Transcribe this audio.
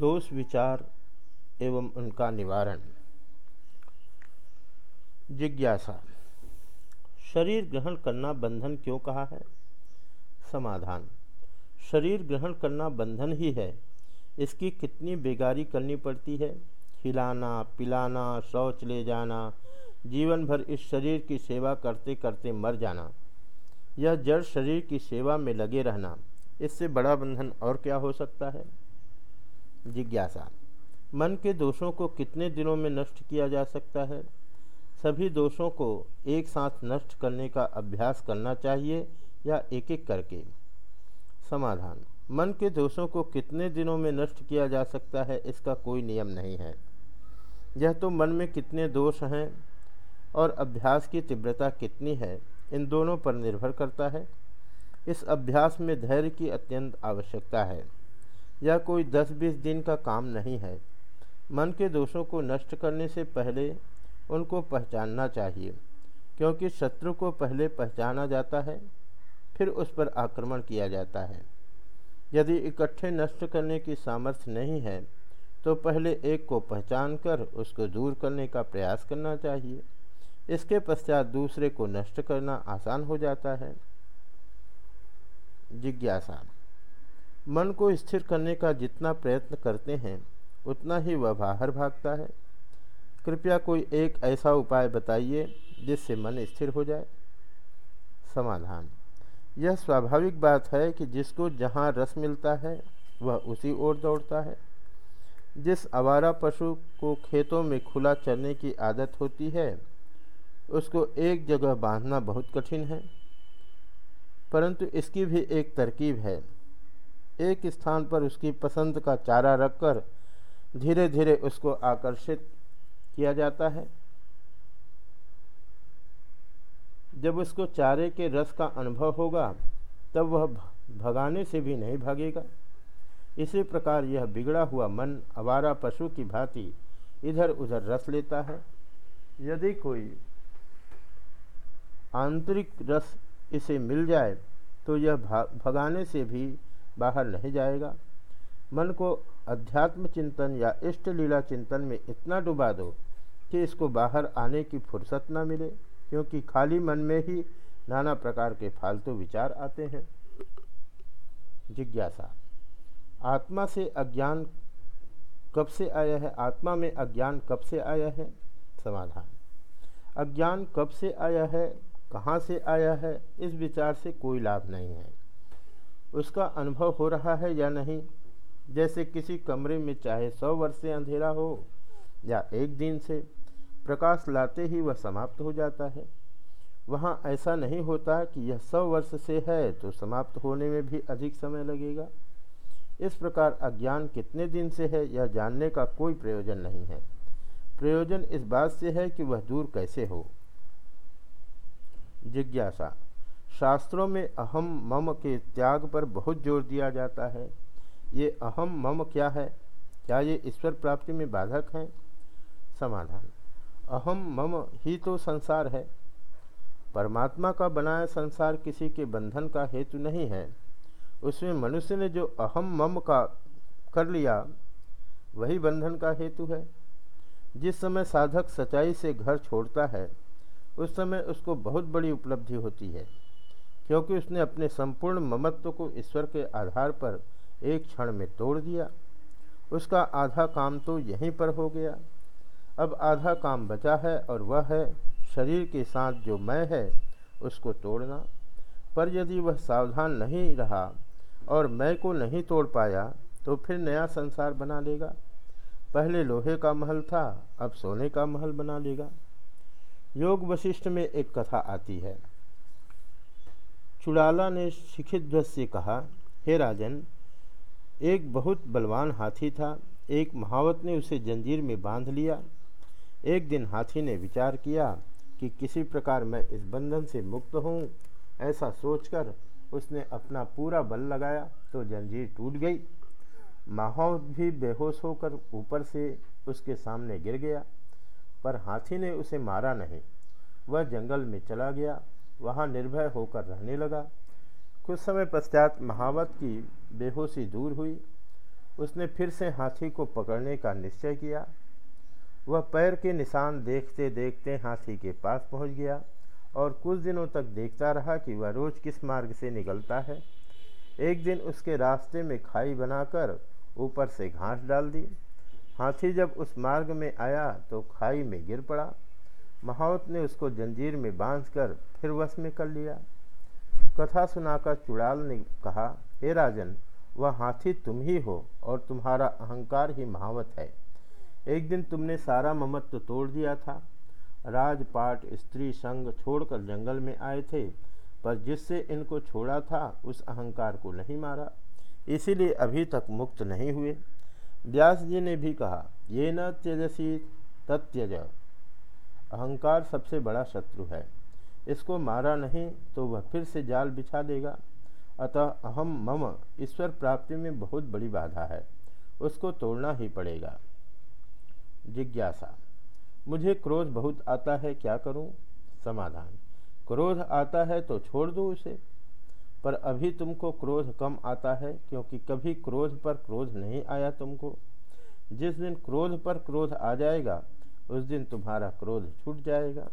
दोष विचार एवं उनका निवारण। जिज्ञासा, शरीर ग्रहण करना बंधन क्यों कहा है? समाधान, शरीर ग्रहण करना बंधन ही है। इसकी कितनी बेगारी करनी पड़ती है? खिलाना, पिलाना, शौच ले जाना, जीवन भर इस शरीर की सेवा करते करते मर जाना, यह जड़ शरीर की सेवा में लगे रहना, इससे बड़ा बंधन और क्या हो सकता है? जिज्ञासा। मन के दोषों को कितने दिनों में नष्ट किया जा सकता है? सभी दोषों को एक साथ नष्ट करने का अभ्यास करना चाहिए या एक एक करके? समाधान। मन के दोषों को कितने दिनों में नष्ट किया जा सकता है, इसका कोई नियम नहीं है। यह तो मन में कितने दोष हैं और अभ्यास की तीव्रता कितनी है, इन दोनों पर निर्भर करता है। इस अभ्यास में धैर्य की अत्यंत आवश्यकता है। यह कोई दस बीस दिन का काम नहीं है। मन के दोषों को नष्ट करने से पहले उनको पहचानना चाहिए, क्योंकि शत्रु को पहले पहचाना जाता है, फिर उस पर आक्रमण किया जाता है। यदि इकट्ठे नष्ट करने की सामर्थ्य नहीं है तो पहले एक को पहचान कर उसको दूर करने का प्रयास करना चाहिए। इसके पश्चात दूसरे को नष्ट करना आसान हो जाता है। जिज्ञासा। मन को स्थिर करने का जितना प्रयत्न करते हैं, उतना ही वह बाहर भागता है। कृपया कोई एक ऐसा उपाय बताइए जिससे मन स्थिर हो जाए। समाधान। यह स्वाभाविक बात है कि जिसको जहाँ रस मिलता है, वह उसी ओर दौड़ता है। जिस आवारा पशु को खेतों में खुला चरने की आदत होती है, उसको एक जगह बांधना बहुत कठिन है। परंतु इसकी भी एक तरकीब है। एक स्थान पर उसकी पसंद का चारा रखकर धीरे धीरे उसको आकर्षित किया जाता है। जब उसको चारे के रस का अनुभव होगा, तब वह भगाने से भी नहीं भागेगा। इसी प्रकार यह बिगड़ा हुआ मन आवारा पशु की भांति इधर उधर रस लेता है। यदि कोई आंतरिक रस इसे मिल जाए तो यह भगाने से भी बाहर नहीं जाएगा। मन को अध्यात्म चिंतन या इष्ट लीला चिंतन में इतना डुबा दो कि इसको बाहर आने की फुर्सत न मिले, क्योंकि खाली मन में ही नाना प्रकार के फालतू विचार आते हैं। जिज्ञासा। आत्मा से अज्ञान कब से आया है? आत्मा में अज्ञान कब से आया है? समाधान। अज्ञान कब से आया है? कहाँ से आया है? इस विचार से कोई लाभ नहीं है। उसका अनुभव हो रहा है या नहीं? जैसे किसी कमरे में चाहे सौ वर्ष से अंधेरा हो या एक दिन से, प्रकाश लाते ही वह समाप्त हो जाता है। वहाँ ऐसा नहीं होता कि यह सौ वर्ष से है तो समाप्त होने में भी अधिक समय लगेगा। इस प्रकार अज्ञान कितने दिन से है यह जानने का कोई प्रयोजन नहीं है। प्रयोजन इस बात से है कि वह दूर कैसे हो। जिज्ञासा शास्त्रों में अहम मम के त्याग पर बहुत ज़ोर दिया जाता है। ये अहम मम क्या है? क्या ये ईश्वर प्राप्ति में बाधक हैं? समाधान। अहम मम ही तो संसार है। परमात्मा का बनाया संसार किसी के बंधन का हेतु नहीं है। उसमें मनुष्य ने जो अहम मम का कर लिया, वही बंधन का हेतु है। जिस समय साधक सच्चाई से घर छोड़ता है, उस समय उसको बहुत बड़ी उपलब्धि होती है। क्योंकि उसने अपने संपूर्ण ममत्व को ईश्वर के आधार पर एक क्षण में तोड़ दिया। उसका आधा काम तो यहीं पर हो गया। अब आधा काम बचा है और वह है शरीर के साथ जो मैं है, उसको तोड़ना। पर यदि वह सावधान नहीं रहा और मैं को नहीं तोड़ पाया तो फिर नया संसार बना लेगा। पहले लोहे का महल था, अब सोने का महल बना लेगा। योग वशिष्ठ में एक कथा आती है। चुड़ाला ने शिखिध्वज से कहा, हे राजन, एक बहुत बलवान हाथी था। एक महावत ने उसे जंजीर में बाँध लिया। एक दिन हाथी ने विचार किया कि किसी प्रकार मैं इस बंधन से मुक्त हूँ। ऐसा सोचकर उसने अपना पूरा बल लगाया तो जंजीर टूट गई। माहौत भी बेहोश होकर ऊपर से उसके सामने गिर गया। पर हाथी ने उसे मारा नहीं। वह जंगल में चला गया। वहाँ निर्भय होकर रहने लगा। कुछ समय पश्चात महावत की बेहोशी दूर हुई। उसने फिर से हाथी को पकड़ने का निश्चय किया। वह पैर के निशान देखते देखते हाथी के पास पहुँच गया और कुछ दिनों तक देखता रहा कि वह रोज किस मार्ग से निकलता है। एक दिन उसके रास्ते में खाई बनाकर ऊपर से घास डाल दी। हाथी जब उस मार्ग में आया तो खाई में गिर पड़ा। महावत ने उसको जंजीर में बांधकर फिर वश में कर लिया। कथा सुनाकर चुड़ाल ने कहा, हे राजन, वह हाथी तुम ही हो और तुम्हारा अहंकार ही महावत है। एक दिन तुमने सारा ममत्व तोड़ दिया था। राजपाट स्त्री संग छोड़कर जंगल में आए थे, पर जिससे इनको छोड़ा था, उस अहंकार को नहीं मारा। इसीलिए अभी तक मुक्त नहीं हुए। व्यास जी ने भी कहा, ये न त्यजसी तत्यज अहंकार सबसे बड़ा शत्रु है। इसको मारा नहीं तो वह फिर से जाल बिछा देगा। अतः अहम मम ईश्वर प्राप्ति में बहुत बड़ी बाधा है। उसको तोड़ना ही पड़ेगा। जिज्ञासा। मुझे क्रोध बहुत आता है, क्या करूँ? समाधान। क्रोध आता है तो छोड़ दो उसे। पर अभी तुमको क्रोध कम आता है, क्योंकि कभी क्रोध पर क्रोध नहीं आया तुमको। जिस दिन क्रोध पर क्रोध आ जाएगा उस दिन तुम्हारा क्रोध छूट जाएगा।